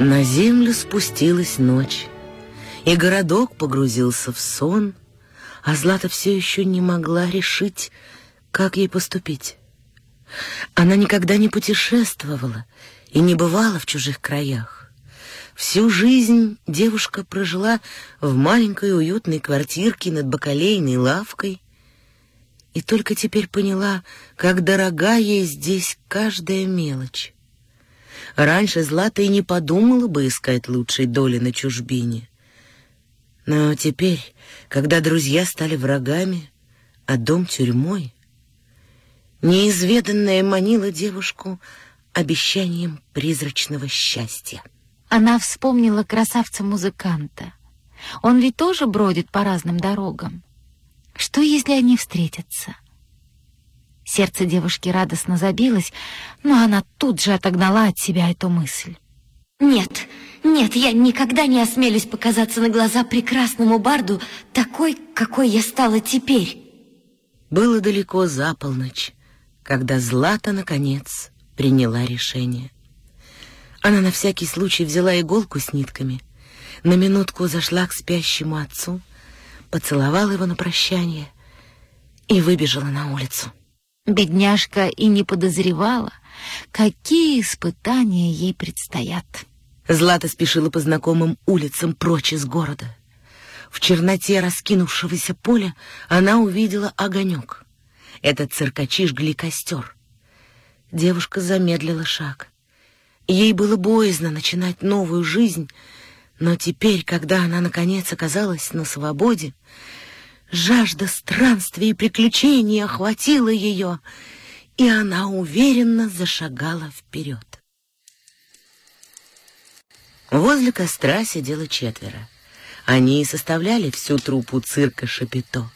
На землю спустилась ночь, и городок погрузился в сон, а Злата все еще не могла решить, как ей поступить. Она никогда не путешествовала и не бывала в чужих краях. Всю жизнь девушка прожила в маленькой уютной квартирке над бакалейной лавкой и только теперь поняла, как дорога ей здесь каждая мелочь. Раньше Злата и не подумала бы искать лучшей доли на чужбине. Но теперь, когда друзья стали врагами, а дом тюрьмой, неизведанное манило девушку обещанием призрачного счастья. Она вспомнила красавца-музыканта. Он ведь тоже бродит по разным дорогам. Что, если они встретятся? Сердце девушки радостно забилось, но она тут же отогнала от себя эту мысль. Нет, нет, я никогда не осмелюсь показаться на глаза прекрасному барду такой, какой я стала теперь. Было далеко за полночь, когда Злата, наконец, приняла решение. Она на всякий случай взяла иголку с нитками, на минутку зашла к спящему отцу, поцеловала его на прощание и выбежала на улицу. Бедняжка и не подозревала, какие испытания ей предстоят. Злата спешила по знакомым улицам прочь из города. В черноте раскинувшегося поля она увидела огонек. Этот циркачи жгли костер. Девушка замедлила шаг. Ей было боязно начинать новую жизнь, но теперь, когда она наконец оказалась на свободе, Жажда странствий и приключений охватила ее, и она уверенно зашагала вперед. Возле костра сидело четверо. Они и составляли всю труппу цирка Шапито.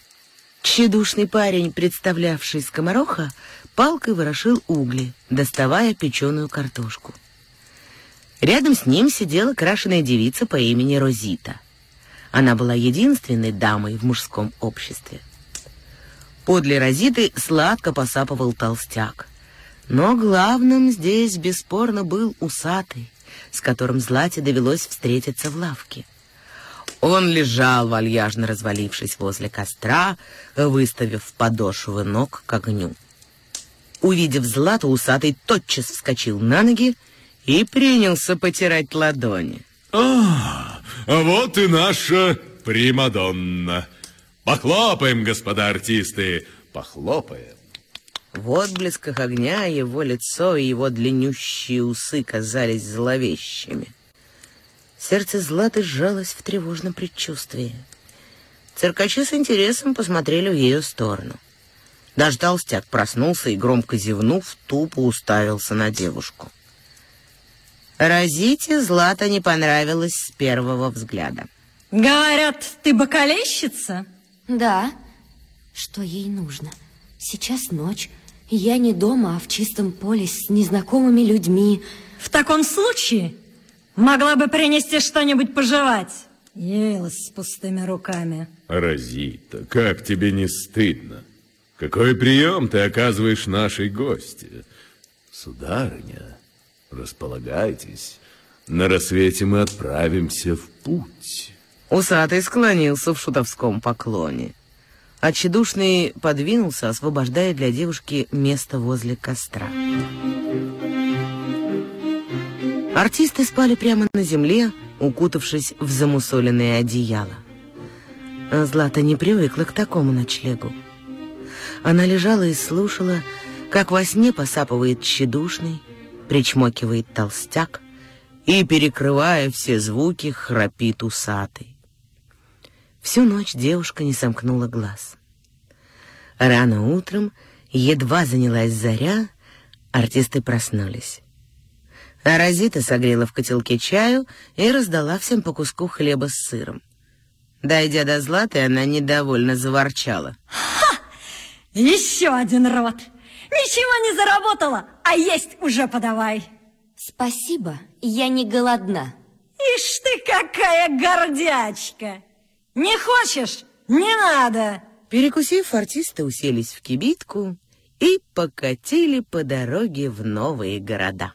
Тщедушный парень, представлявший скомороха, палкой ворошил угли, доставая печеную картошку. Рядом с ним сидела крашеная девица по имени Розита. Она была единственной дамой в мужском обществе. Подле Розиты сладко посапывал толстяк. Но главным здесь бесспорно был усатый, с которым Злате довелось встретиться в лавке. Он лежал, вальяжно развалившись возле костра, выставив подошвы ног к огню. Увидев Злату, усатый тотчас вскочил на ноги и принялся потирать ладони. А, вот и наша Примадонна. Похлопаем, господа артисты, похлопаем. В отблесках огня его лицо и его длиннющие усы казались зловещими. Сердце Златы сжалось в тревожном предчувствии. Циркачи с интересом посмотрели в ее сторону. Толстяк проснулся и, громко зевнув, тупо уставился на девушку. Розите Злата не понравилось с первого взгляда. Говорят, ты бокалейщица? Да. Что ей нужно? Сейчас ночь. Я не дома, а в чистом поле с незнакомыми людьми. В таком случае могла бы принести что-нибудь пожевать. Явилась с пустыми руками. Розита, как тебе не стыдно? Какой прием ты оказываешь нашей гости? Сударыня, Располагайтесь. На рассвете мы отправимся в путь. Усатый склонился в шутовском поклоне. А подвинулся, освобождая для девушки место возле костра. Артисты спали прямо на земле, укутавшись в замусоленное одеяло. Злата не привыкла к такому ночлегу. Она лежала и слушала, как во сне посапывает тщедушный, причмокивает толстяк и, перекрывая все звуки, храпит усатый. Всю ночь девушка не сомкнула глаз. Рано утром, едва занялась заря, артисты проснулись. А Розита согрела в котелке чаю и раздала всем по куску хлеба с сыром. Дойдя до Златы, она недовольно заворчала. «Ха! Еще один рот! Ничего не заработала, а есть уже подавай. Спасибо, я не голодна. Ишь ты какая гордячка! Не хочешь? Не надо! Перекусив, артисты уселись в кибитку и покатили по дороге в новые города.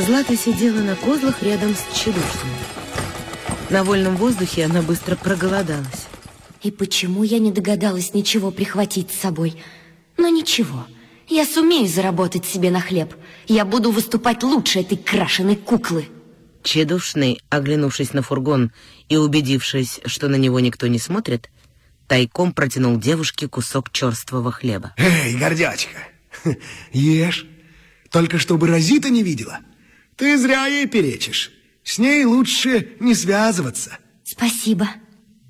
Злата сидела на козлах рядом с тщедушным. На вольном воздухе она быстро проголодалась. И почему я не догадалась ничего прихватить с собой? Но ничего, я сумею заработать себе на хлеб. Я буду выступать лучше этой крашеной куклы. Чедушный, оглянувшись на фургон и убедившись, что на него никто не смотрит, тайком протянул девушке кусок черствого хлеба. Эй, гордячка, ешь, только чтобы Розита не видела. Ты зря ей перечишь. С ней лучше не связываться. Спасибо.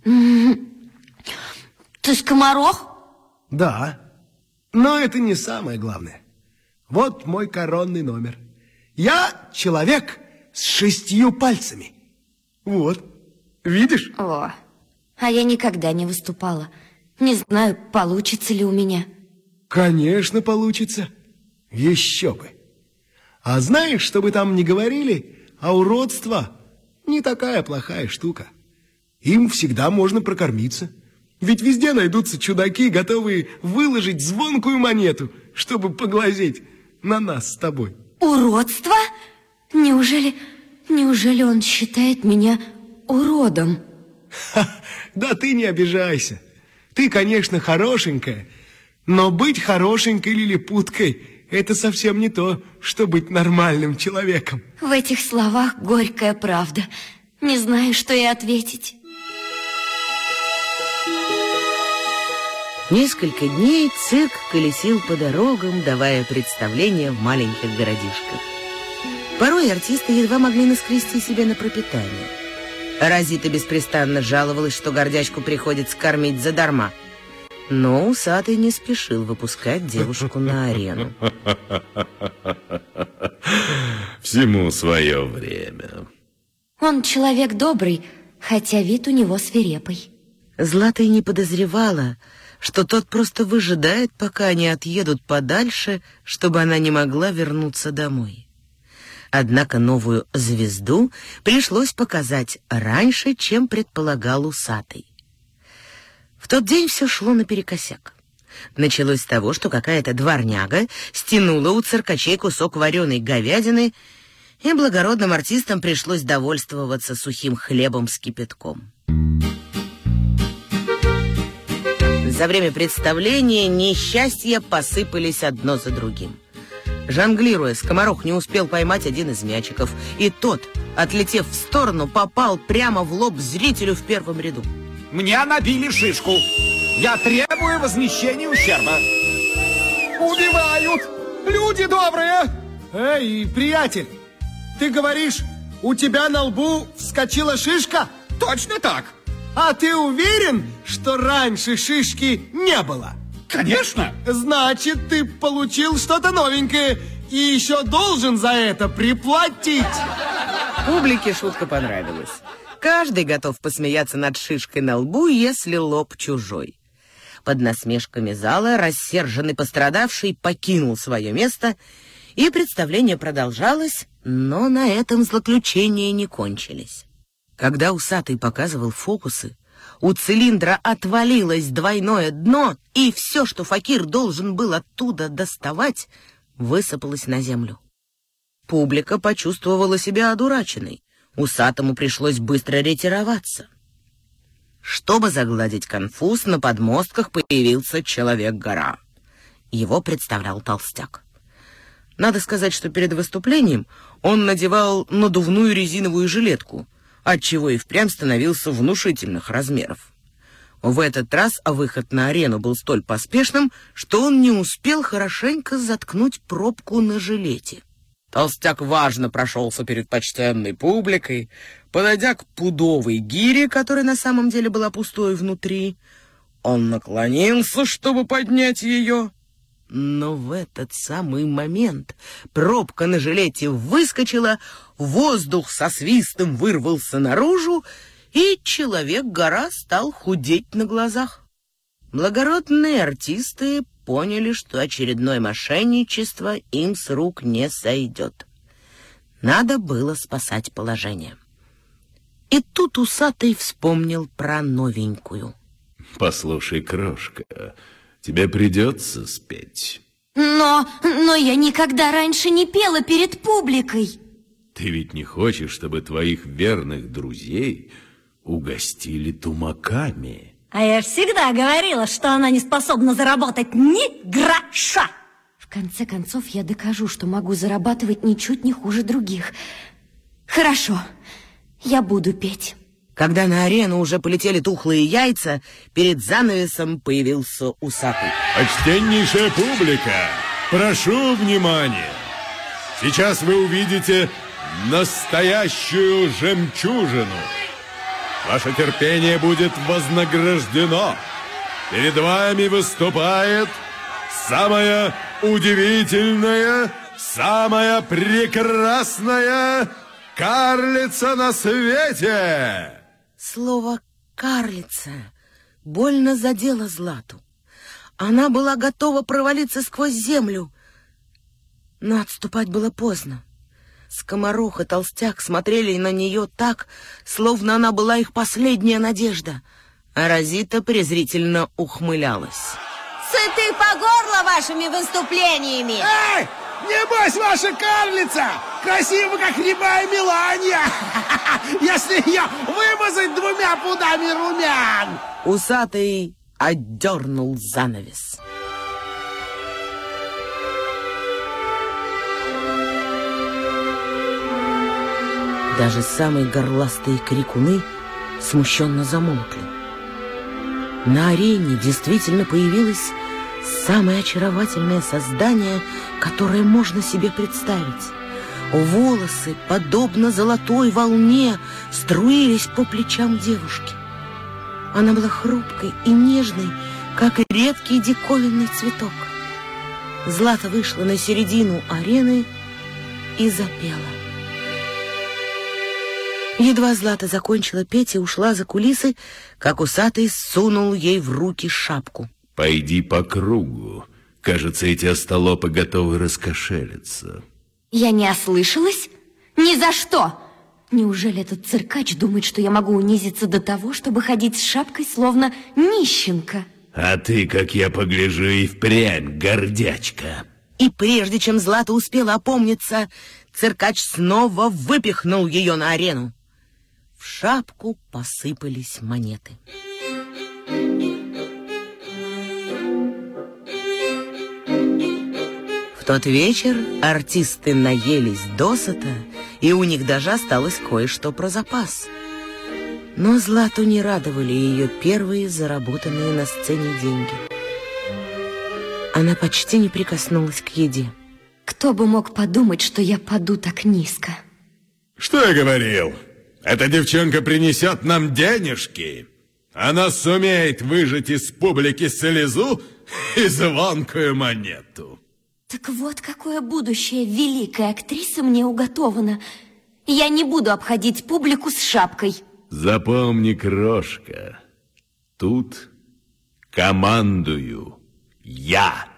Ты скоморох? Да, но это не самое главное. Вот мой коронный номер. Я человек с шестью пальцами. Вот, видишь? О, а я никогда не выступала. Не знаю, получится ли у меня. Конечно, получится. Еще бы. А знаешь, что бы там ни говорили, а уродство не такая плохая штука. Им всегда можно прокормиться. Ведь везде найдутся чудаки, готовые выложить звонкую монету, чтобы поглазеть на нас с тобой. Уродство? Неужели, неужели он считает меня уродом? Ха, да ты не обижайся. Ты, конечно, хорошенькая, но быть хорошенькой лилипуткой – это совсем не то, что быть нормальным человеком. В этих словах горькая правда. Не знаю, что и ответить. Несколько дней цирк колесил по дорогам, давая представления в маленьких городишках. Порой артисты едва могли наскрести себе на пропитание. Розита беспрестанно жаловалась, что гордячку приходится кормить задарма. Но усатый не спешил выпускать девушку на арену. Всему свое время. Он человек добрый, хотя вид у него свирепый. Злата и не подозревала, что тот просто выжидает, пока они отъедут подальше, чтобы она не могла вернуться домой. Однако новую звезду пришлось показать раньше, чем предполагал усатый. В тот день все шло наперекосяк. Началось с того, что какая-то дворняга стянула у циркачей кусок вареной говядины, и благородным артистам пришлось довольствоваться сухим хлебом с кипятком. За время представления несчастья посыпались одно за другим. Жонглируя, скоморох не успел поймать один из мячиков, и тот, отлетев в сторону, попал прямо в лоб зрителю в первом ряду. Мне набили шишку. Я требую возмещения ущерба. Убивают! Люди добрые! Эй, приятель, ты говоришь, у тебя на лбу вскочила шишка? Точно так. А ты уверен, что раньше шишки не было? Конечно. Значит, ты получил что-то новенькое и еще должен за это приплатить. Публике шутка понравилась. Каждый готов посмеяться над шишкой на лбу, если лоб чужой. Под насмешками зала рассерженный пострадавший покинул свое место, и представление продолжалось, но на этом злоключения не кончились. Когда усатый показывал фокусы, у цилиндра отвалилось двойное дно, и все, что факир должен был оттуда доставать, высыпалось на землю. Публика почувствовала себя одураченной. Усатому пришлось быстро ретироваться. Чтобы загладить конфуз, на подмостках появился Человек-гора. Его представлял толстяк. Надо сказать, что перед выступлением он надевал надувную резиновую жилетку — отчего и впрямь становился внушительных размеров. В этот раз выход на арену был столь поспешным, что он не успел хорошенько заткнуть пробку на жилете. Толстяк важно прошелся перед почтенной публикой, подойдя к пудовой гире, которая на самом деле была пустой внутри. Он наклонился, чтобы поднять ее, но в этот самый момент пробка на жилете выскочила, воздух со свистом вырвался наружу, и человек-гора стал худеть на глазах. Благородные артисты поняли, что очередное мошенничество им с рук не сойдет. Надо было спасать положение. И тут усатый вспомнил про новенькую. «Послушай, крошка, тебе придется спеть». Но, но я никогда раньше не пела перед публикой. Ты ведь не хочешь, чтобы твоих верных друзей угостили тумаками? А я всегда говорила, что она не способна заработать ни гроша. В конце концов, я докажу, что могу зарабатывать ничуть не хуже других. Хорошо, я буду петь. Когда на арену уже полетели тухлые яйца, перед занавесом появился усатый. Почтеннейшая публика, прошу внимания. Сейчас вы увидите настоящую жемчужину. Ваше терпение будет вознаграждено. Перед вами выступает самая удивительная, самая прекрасная карлица на свете. Слово «карлица» больно задело Злату. Она была готова провалиться сквозь землю, но отступать было поздно. Скоморох и толстяк смотрели на нее так, словно она была их последняя надежда, а Розита презрительно ухмылялась. Сыты по горло вашими выступлениями! Эй! Небось, ваша карлица красива, как рябая Меланья, если ее вымазать двумя пудами румян. Усатый отдернул занавес. Даже самые горластые крикуны смущенно замолкли. На арене действительно появилось самое очаровательное создание, которое можно себе представить. Волосы, подобно золотой волне, струились по плечам девушки. Она была хрупкой и нежной, как редкий диковинный цветок. Злата вышла на середину арены и запела. Едва Злата закончила петь и ушла за кулисы, как усатый сунул ей в руки шапку. Пойди по кругу. Кажется, эти остолопы готовы раскошелиться. Я не ослышалась? Ни за что! Неужели этот циркач думает, что я могу унизиться до того, чтобы ходить с шапкой, словно нищенка? А ты, как я погляжу, и впрямь гордячка. И прежде чем Злата успела опомниться, циркач снова выпихнул ее на арену. В шапку посыпались монеты. В тот вечер артисты наелись досыта, и у них даже осталось кое-что про запас. Но Злату не радовали ее первые заработанные на сцене деньги. Она почти не прикоснулась к еде. Кто бы мог подумать, что я паду так низко? Что я говорил? Эта девчонка принесет нам денежки. Она сумеет выжать из публики слезу и звонкую монету. Так вот какое будущее великой актрисы мне уготовано. Я не буду обходить публику с шапкой. Запомни, крошка, тут командую я.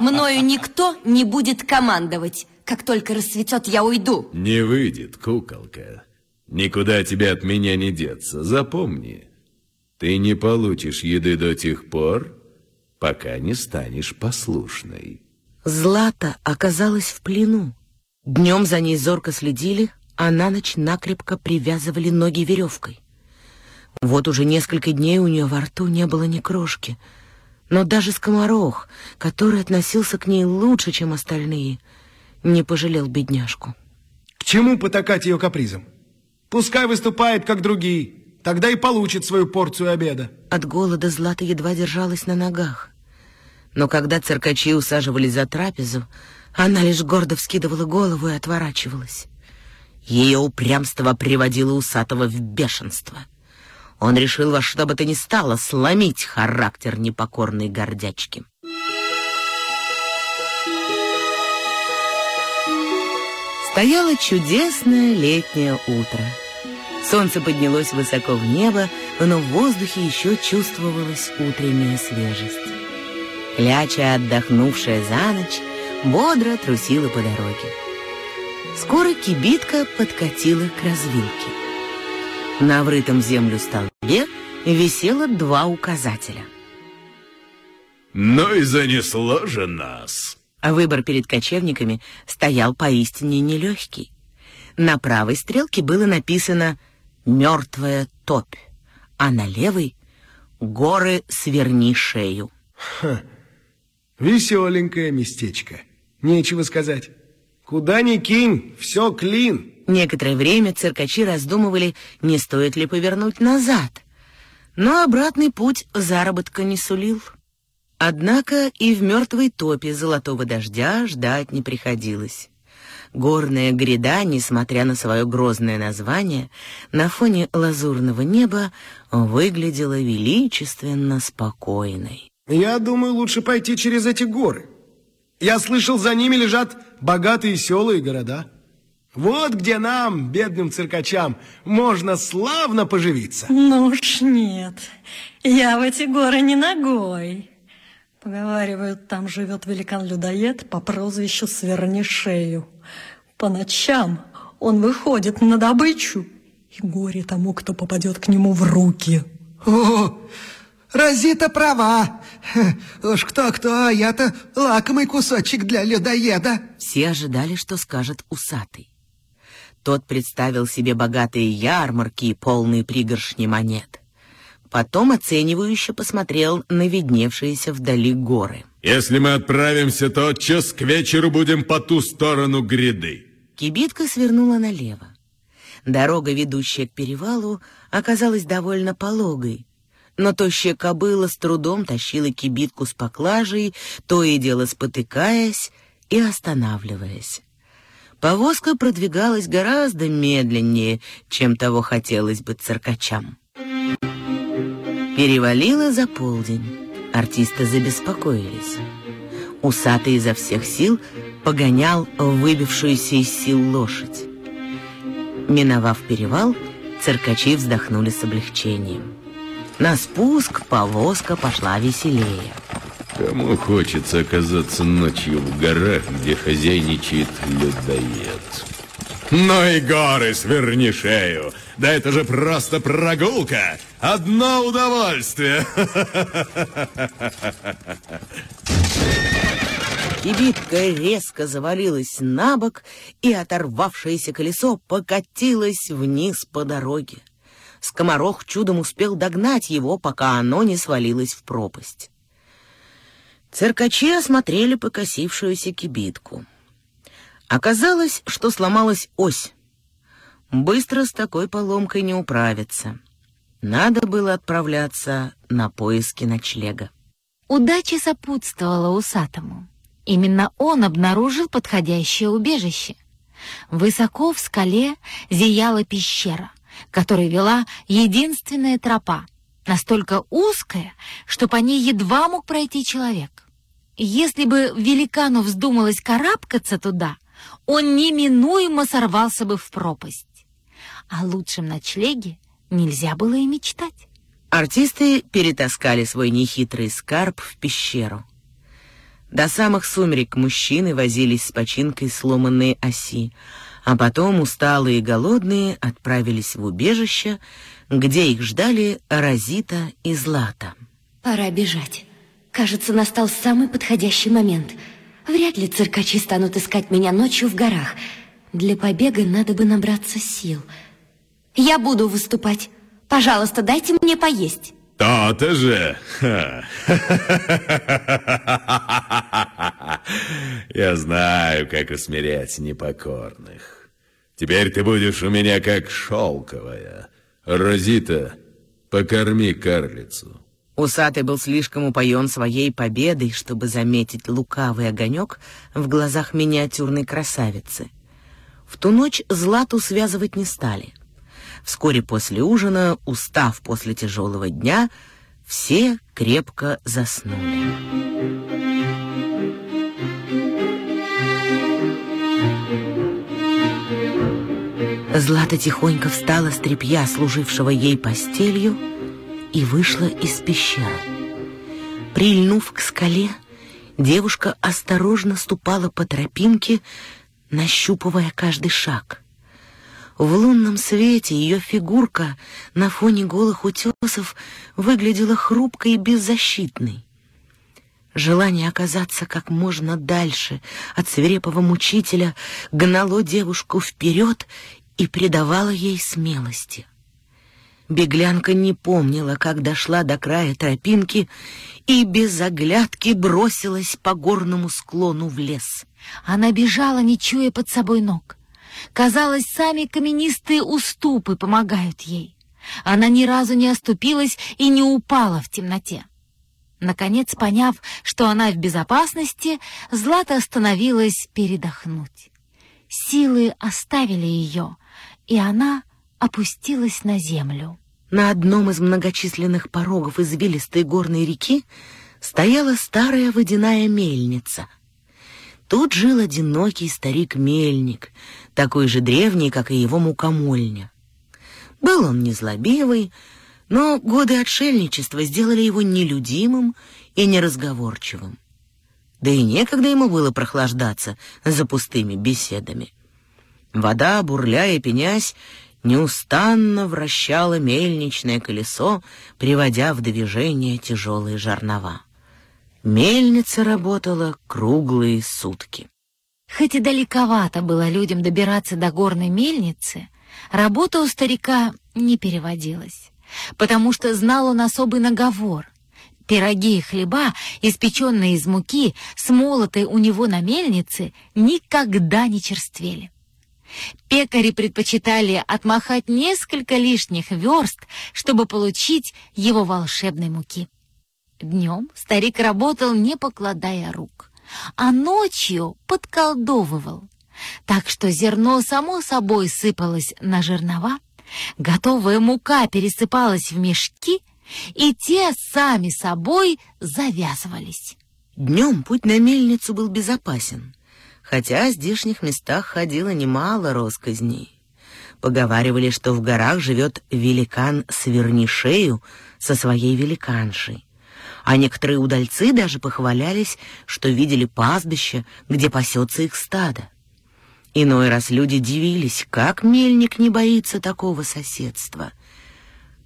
Мною никто не будет командовать. Как только расцветет, я уйду. Не выйдет, куколка. Никуда тебе от меня не деться. Запомни, ты не получишь еды до тех пор, пока не станешь послушной. Злата оказалась в плену. Днем за ней зорко следили, а на ночь накрепко привязывали ноги веревкой. Вот уже несколько дней у нее во рту не было ни крошки. Но даже скоморох, который относился к ней лучше, чем остальные, не пожалел бедняжку. К чему потакать ее капризом? Пускай выступает, как другие. Тогда и получит свою порцию обеда. От голода Злата едва держалась на ногах. Но когда циркачи усаживались за трапезу, она лишь гордо вскидывала голову и отворачивалась. Ее упрямство приводило Усатого в бешенство. Он решил во что бы то ни стало сломить характер непокорной гордячки. Стояло чудесное летнее утро. Солнце поднялось высоко в небо, но в воздухе еще чувствовалась утренняя свежесть. Кляча, отдохнувшая за ночь, бодро трусила по дороге. Скоро кибитка подкатила к развилке. На врытом землю столбе висело два указателя. Ну и занесло же нас. А выбор перед кочевниками стоял поистине нелегкий. На правой стрелке было написано «Мертвая топь», а на левой «Горы сверни шею». Ха, веселенькое местечко, нечего сказать. Куда ни кинь, все клин. Некоторое время циркачи раздумывали, не стоит ли повернуть назад. Но обратный путь заработка не сулил. Однако и в мертвой топе золотого дождя ждать не приходилось. Горная гряда, несмотря на свое грозное название, на фоне лазурного неба выглядела величественно спокойной. Я думаю, лучше пойти через эти горы. Я слышал, за ними лежат богатые села и города. Вот где нам, бедным циркачам, можно славно поживиться. Ну уж нет, я в эти горы не ногой. Поговаривают, там живет великан-людоед по прозвищу Сверни шею. По ночам он выходит на добычу, и горе тому, кто попадет к нему в руки. О, Розита права. Уж кто-кто, а я-то лакомый кусочек для людоеда. Все ожидали, что скажет усатый. Тот представил себе богатые ярмарки и полные пригоршни монет. Потом оценивающе посмотрел на видневшиеся вдали горы. Если мы отправимся тотчас, к вечеру будем по ту сторону гряды. Кибитка свернула налево. Дорога, ведущая к перевалу, оказалась довольно пологой, но тощая кобыла с трудом тащила кибитку с поклажей, то и дело спотыкаясь и останавливаясь. Повозка продвигалась гораздо медленнее, чем того хотелось бы циркачам. Перевалило за полдень. Артисты забеспокоились. Усатый изо всех сил погонял выбившуюся из сил лошадь. Миновав перевал, циркачи вздохнули с облегчением. На спуск повозка пошла веселее. Кому хочется оказаться ночью в горах, где хозяйничает людоед? Ну и горы, сверни шею! Да это же просто прогулка! Одно удовольствие! Кибитка резко завалилась на бок, и оторвавшееся колесо покатилось вниз по дороге. Скоморох чудом успел догнать его, пока оно не свалилось в пропасть. Циркачи осмотрели покосившуюся кибитку. Оказалось, что сломалась ось. Быстро с такой поломкой не управиться. Надо было отправляться на поиски ночлега. Удача сопутствовала усатому. Именно он обнаружил подходящее убежище. Высоко в скале зияла пещера, которой вела единственная тропа, настолько узкая, что по ней едва мог пройти человек. Если бы великану вздумалось карабкаться туда, он неминуемо сорвался бы в пропасть. О лучшем ночлеге нельзя было и мечтать. Артисты перетаскали свой нехитрый скарб в пещеру. До самых сумерек мужчины возились с починкой сломанной оси, а потом, усталые и голодные, отправились в убежище, где их ждали Розита и Злата. Пора бежать. Кажется, настал самый подходящий момент. Вряд ли циркачи станут искать меня ночью в горах. Для побега надо бы набраться сил. Я буду выступать. Пожалуйста, дайте мне поесть. То-то же! Я знаю, как усмирять непокорных. Теперь ты будешь у меня как шелковая. Розита, покорми карлицу. Усатый был слишком упоен своей победой, чтобы заметить лукавый огонек в глазах миниатюрной красавицы. В ту ночь Злату связывать не стали. Вскоре после ужина, устав после тяжелого дня, все крепко заснули. Злата тихонько встала с тряпья, служившего ей постелью, и вышла из пещеры. Прильнув к скале, девушка осторожно ступала по тропинке, нащупывая каждый шаг. В лунном свете ее фигурка на фоне голых утесов выглядела хрупкой и беззащитной. Желание оказаться как можно дальше от свирепого мучителя гнало девушку вперед и придавало ей смелости. Беглянка не помнила, как дошла до края тропинки и без оглядки бросилась по горному склону в лес. Она бежала, не чуя под собой ног. Казалось, сами каменистые уступы помогают ей. Она ни разу не оступилась и не упала в темноте. Наконец, поняв, что она в безопасности, Злата остановилась передохнуть. Силы оставили ее, и она опустилась на землю. На одном из многочисленных порогов извилистой горной реки стояла старая водяная мельница. Тут жил одинокий старик-мельник, такой же древний, как и его мукомольня. Был он незлобивый, но годы отшельничества сделали его нелюдимым и неразговорчивым. Да и некогда ему было прохлаждаться за пустыми беседами. Вода, бурляя и пенясь, неустанно вращала мельничное колесо, приводя в движение тяжелые жернова. Мельница работала круглые сутки. Хоть и далековато было людям добираться до горной мельницы, работа у старика не переводилась, потому что знал он особый наговор. Пироги и хлеба, испеченные из муки, смолотые у него на мельнице, никогда не черствели. Пекари предпочитали отмахать несколько лишних верст, чтобы получить его волшебной муки. Днем старик работал, не покладая рук, а ночью подколдовывал. Так что зерно само собой сыпалось на жернова, готовая мука пересыпалась в мешки, и те сами собой завязывались. Днем путь на мельницу был безопасен хотя в здешних местах ходило немало росказней. Поговаривали, что в горах живет великан Свернишею со своей великаншей. А некоторые удальцы даже похвалялись, что видели пастбище, где пасется их стадо. Иной раз люди дивились, как мельник не боится такого соседства.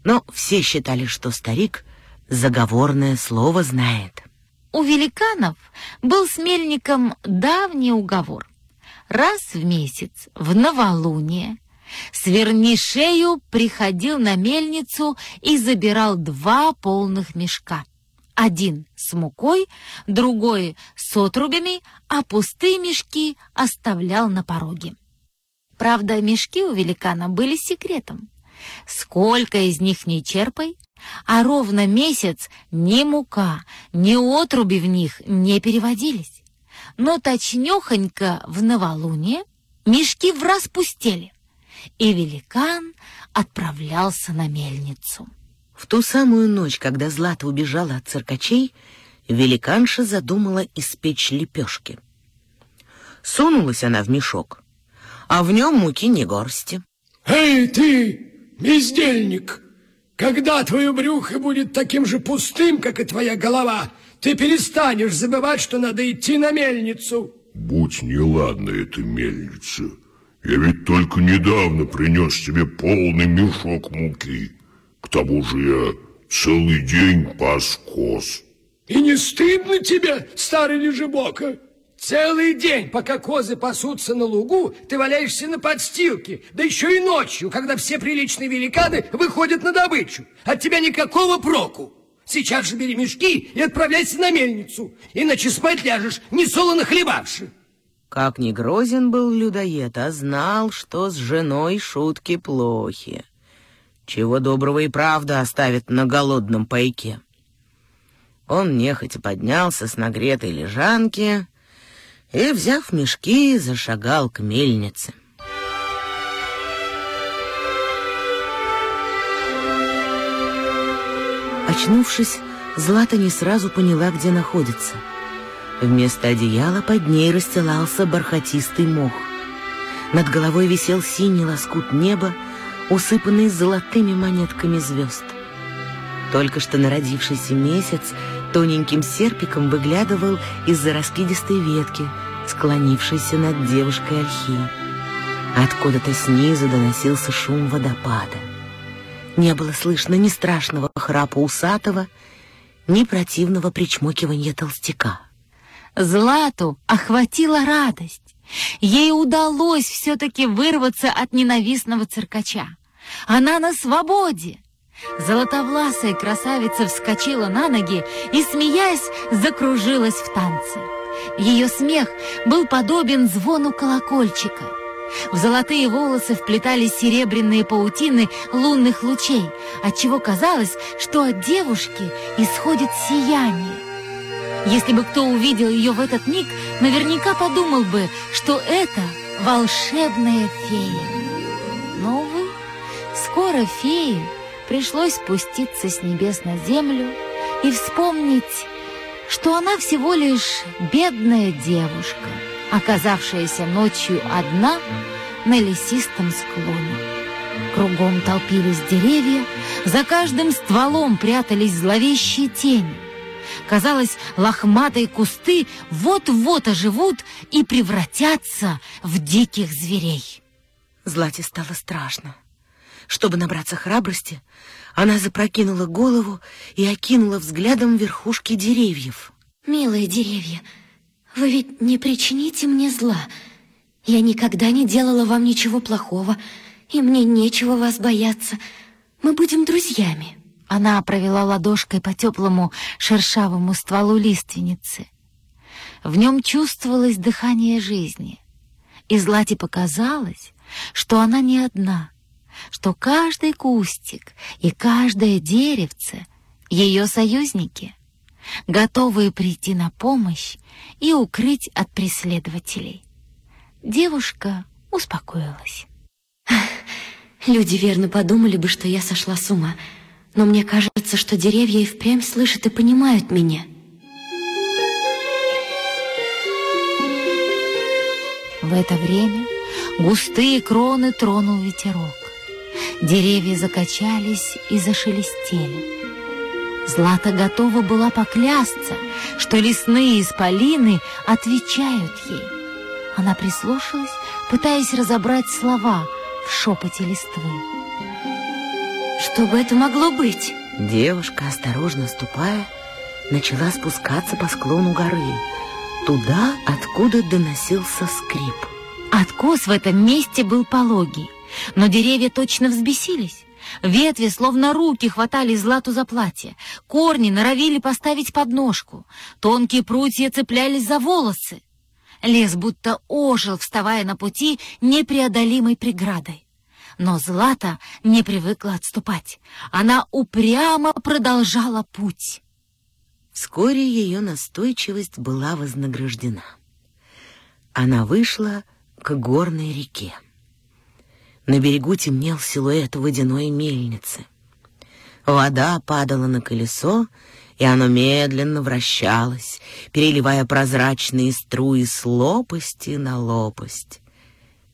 Но все считали, что старик заговорное слово знает. У великанов был с мельником давний уговор. Раз в месяц, в новолуние, Свернишею приходил на мельницу и забирал два полных мешка. Один с мукой, другой с отрубями, а пустые мешки оставлял на пороге. Правда, мешки у великана были секретом. Сколько из них не черпай, а ровно месяц ни мука, ни отруби в них не переводились. Но точнёхонько в новолуние мешки в распустели, и великан отправлялся на мельницу. В ту самую ночь, когда Злата убежала от циркачей, великанша задумала испечь лепешки. Сунулась она в мешок, а в нем муки не горсти. «Эй, ты, бездельник!» Когда твое брюхо будет таким же пустым, как и твоя голова, ты перестанешь забывать, что надо идти на мельницу. Будь неладна эта мельница. Я ведь только недавно принес тебе полный мешок муки. К тому же я целый день пас коз. И не стыдно тебе, старый лежебока? Целый день, пока козы пасутся на лугу, ты валяешься на подстилке, да еще и ночью, когда все приличные великаны выходят на добычу. От тебя никакого проку. Сейчас же бери мешки и отправляйся на мельницу, иначе спать ляжешь, не солоно хлебавши. Как ни грозен был людоед, а знал, что с женой шутки плохи. Чего доброго и правда оставит на голодном пайке. Он нехотя поднялся с нагретой лежанки и, взяв мешки, зашагал к мельнице. Очнувшись, Злата не сразу поняла, где находится. Вместо одеяла под ней расстилался бархатистый мох. Над головой висел синий лоскут неба, усыпанный золотыми монетками звезд. Только что народившийся месяц тоненьким серпиком выглядывал из-за раскидистой ветки, склонившейся над девушкой Ольхи. Откуда-то снизу доносился шум водопада. Не было слышно ни страшного храпа усатого, ни противного причмокивания толстяка. Злату охватила радость. Ей удалось все-таки вырваться от ненавистного циркача. Она на свободе. Золотовласая красавица вскочила на ноги и, смеясь, закружилась в танце. Ее смех был подобен звону колокольчика. В золотые волосы вплетались серебряные паутины лунных лучей, отчего казалось, что от девушки исходит сияние. Если бы кто увидел ее в этот миг, наверняка подумал бы, что это волшебная фея. Но, увы, скоро фее пришлось спуститься с небес на землю и вспомнить, что она всего лишь бедная девушка, оказавшаяся ночью одна на лесистом склоне. Кругом толпились деревья, за каждым стволом прятались зловещие тени. Казалось, лохматые кусты вот-вот оживут и превратятся в диких зверей. Злате стало страшно. Чтобы набраться храбрости, она запрокинула голову и окинула взглядом верхушки деревьев. Милые деревья, вы ведь не причините мне зла. Я никогда не делала вам ничего плохого, и мне нечего вас бояться. Мы будем друзьями. Она провела ладошкой по теплому шершавому стволу лиственницы. В нем чувствовалось дыхание жизни. И Злате показалось, что она не одна, что каждый кустик и каждое деревце — ее союзники, готовые прийти на помощь и укрыть от преследователей. Девушка успокоилась. Люди верно подумали бы, что я сошла с ума — но мне кажется, что деревья и впрямь слышат и понимают меня. В это время густые кроны тронул ветерок. Деревья закачались и зашелестели. Злата готова была поклясться, что лесные исполины отвечают ей. Она прислушалась, пытаясь разобрать слова в шепоте листвы. Что бы это могло быть? Девушка, осторожно ступая, начала спускаться по склону горы, туда, откуда доносился скрип. Откос в этом месте был пологий, но деревья точно взбесились. Ветви, словно руки, хватали Злату за платье. Корни норовили поставить подножку. Тонкие прутья цеплялись за волосы. Лес будто ожил, вставая на пути непреодолимой преградой. Но Злата не привыкла отступать. Она упрямо продолжала путь. Вскоре ее настойчивость была вознаграждена. Она вышла к горной реке. На берегу темнел силуэт водяной мельницы. Вода падала на колесо, и оно медленно вращалось, переливая прозрачные струи с лопасти на лопасть.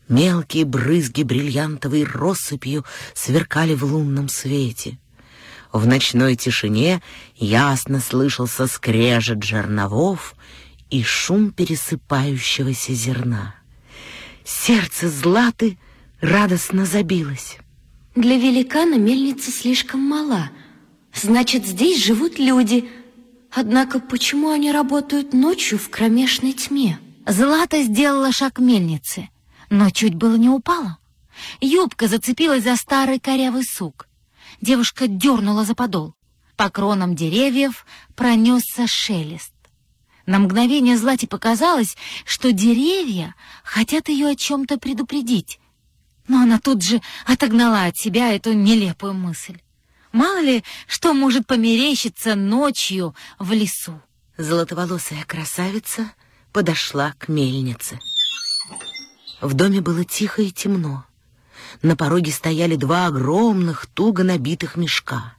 Мелкие брызги бриллиантовой россыпью сверкали в лунном свете. В ночной тишине ясно слышался скрежет жерновов и шум пересыпающегося зерна. Сердце Златы радостно забилось. Для великана мельница слишком мала. Значит, здесь живут люди. Однако почему они работают ночью в кромешной тьме? Злата сделала шаг к мельнице но чуть было не упала. Юбка зацепилась за старый корявый сук. Девушка дернула за подол. По кронам деревьев пронесся шелест. На мгновение Злате показалось, что деревья хотят ее о чем-то предупредить. Но она тут же отогнала от себя эту нелепую мысль. Мало ли, что может померещиться ночью в лесу. Золотоволосая красавица подошла к мельнице. В доме было тихо и темно. На пороге стояли два огромных, туго набитых мешка.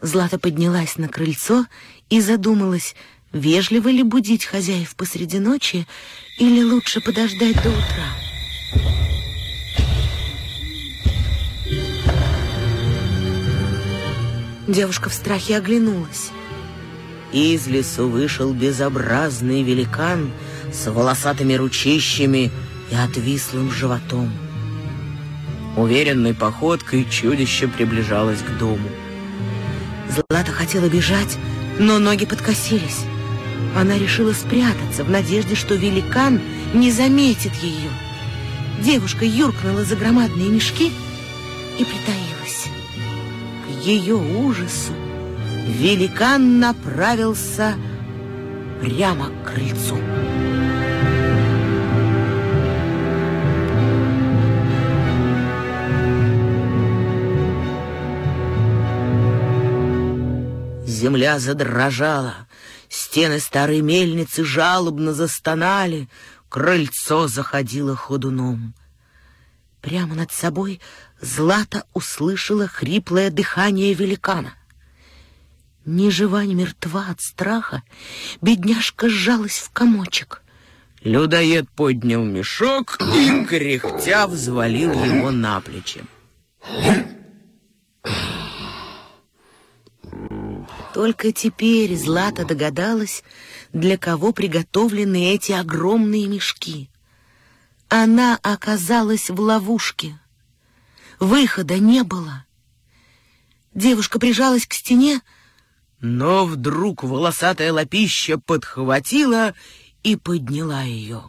Злата поднялась на крыльцо и задумалась, вежливо ли будить хозяев посреди ночи или лучше подождать до утра. Девушка в страхе оглянулась. Из лесу вышел безобразный великан с волосатыми ручищами и отвислым животом. Уверенной походкой чудище приближалось к дому. Злата хотела бежать, Но ноги подкосились. Она решила спрятаться в надежде, что великан не заметит ее. Девушка юркнула за громадные мешки и притаилась. Ее ужасу великан направился прямо к крыльцу. Земля задрожала, стены старой мельницы жалобно застонали, крыльцо заходило ходуном. Прямо над собой Злата услышала хриплое дыхание великана. Ни жива, ни мертва от страха, бедняжка сжалась в комочек. Людоед поднял мешок и, кряхтя, взвалил его на плечи. Только теперь Злата догадалась, для кого приготовлены эти огромные мешки. Она оказалась в ловушке. Выхода не было. Девушка прижалась к стене, но вдруг волосатая лапища подхватила и подняла ее.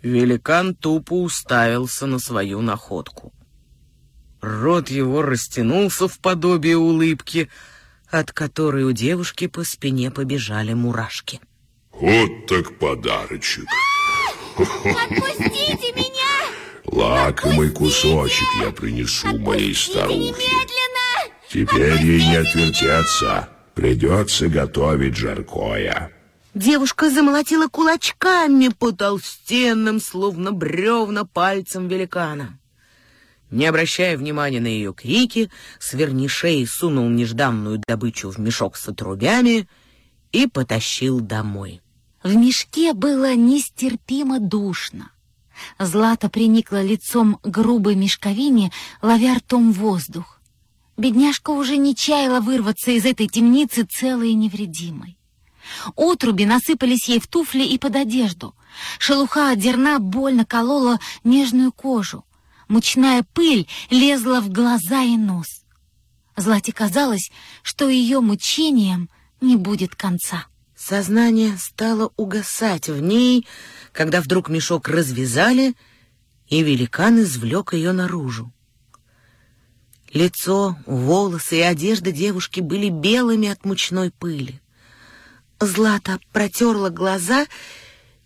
Великан тупо уставился на свою находку. Рот его растянулся в подобие улыбки, от которой у девушки по спине побежали мурашки. Вот так подарочек. Отпустите меня! Лакомый кусочек я принесу моей старухе. Теперь ей не отвертеться. Придется готовить жаркое. Девушка замолотила кулачками по толстенным, словно бревна, пальцем великана. Не обращая внимания на ее крики, Свернишей сунул нежданную добычу в мешок с отрубями и потащил домой. В мешке было нестерпимо душно. Злата приникла лицом к грубой мешковине, ловя ртом воздух. Бедняжка уже не чаяла вырваться из этой темницы целой и невредимой. Отруби насыпались ей в туфли и под одежду. Шелуха от зерна больно колола нежную кожу. Мучная пыль лезла в глаза и нос. Злате казалось, что ее мучением не будет конца. Сознание стало угасать в ней, когда вдруг мешок развязали, и великан извлек ее наружу. Лицо, волосы и одежда девушки были белыми от мучной пыли. Злата протерла глаза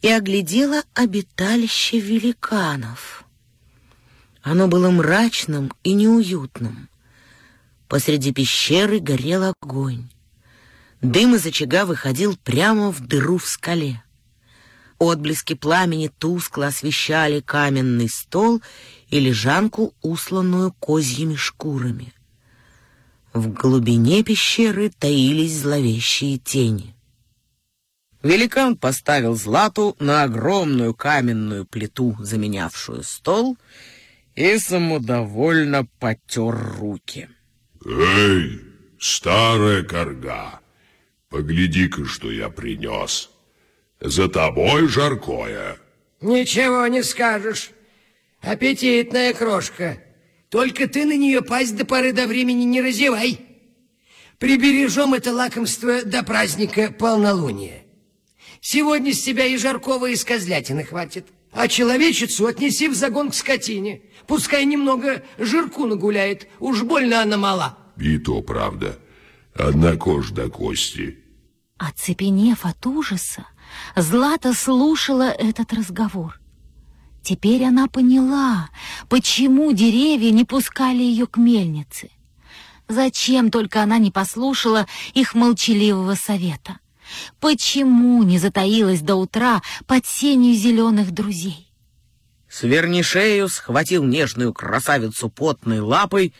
и оглядела обиталище великанов. Оно было мрачным и неуютным. Посреди пещеры горел огонь. Дым из очага выходил прямо в дыру в скале. Отблески пламени тускло освещали каменный стол и лежанку, усланную козьими шкурами. В глубине пещеры таились зловещие тени. Великан поставил Злату на огромную каменную плиту, заменявшую стол, и самодовольно потер руки. «Эй, старая корга, погляди-ка, что я принес. За тобой жаркое». Ничего не скажешь. Аппетитная крошка. Только ты на нее пасть до поры до времени не разевай. Прибережем это лакомство до праздника полнолуния. Сегодня с тебя и жаркого, и с козлятины хватит. А человечицу отнеси в загон к скотине. Пускай немного жирку нагуляет, уж больно она мала. И то правда. Одна кожа до кости. Оцепенев от ужаса, Злата слушала этот разговор. Теперь она поняла, почему деревья не пускали ее к мельнице. Зачем только она не послушала их молчаливого совета? Почему не затаилась до утра под сенью зеленых друзей? Свернишею схватил нежную красавицу потной лапой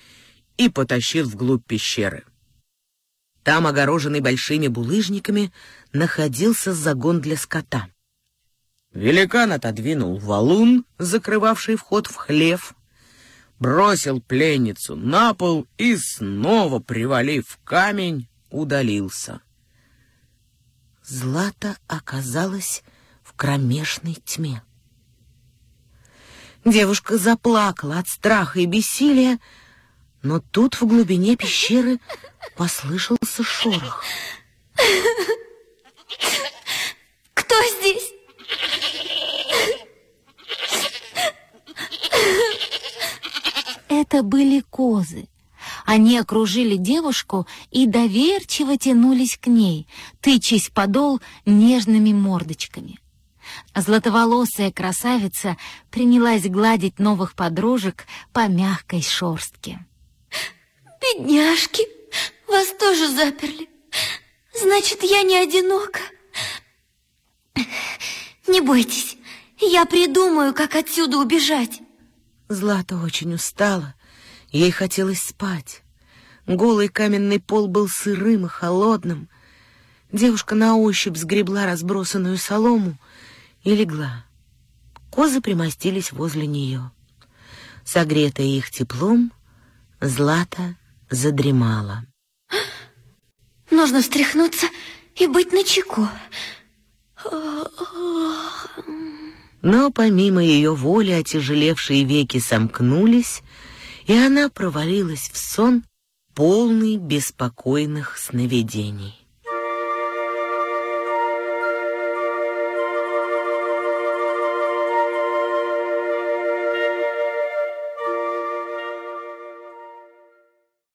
и потащил вглубь пещеры. Там, огороженный большими булыжниками, находился загон для скота. Великан отодвинул валун, закрывавший вход в хлев, бросил пленницу на пол и, снова привалив камень, удалился. Злата оказалась в кромешной тьме. Девушка заплакала от страха и бессилия, но тут в глубине пещеры послышался шорох. Кто здесь? Это были козы. Они окружили девушку и доверчиво тянулись к ней, тычась в подол нежными мордочками. Златоволосая красавица принялась гладить новых подружек по мягкой шорстке. Бедняжки, вас тоже заперли. Значит, я не одинока. Не бойтесь, я придумаю, как отсюда убежать. Злата очень устала, ей хотелось спать. Голый каменный пол был сырым и холодным. Девушка на ощупь сгребла разбросанную солому и легла. Козы примостились возле нее. Согретая их теплом, Злата задремала. Нужно встряхнуться и быть начеку. Но помимо ее воли отяжелевшие веки сомкнулись, и она провалилась в сон, полный беспокойных сновидений.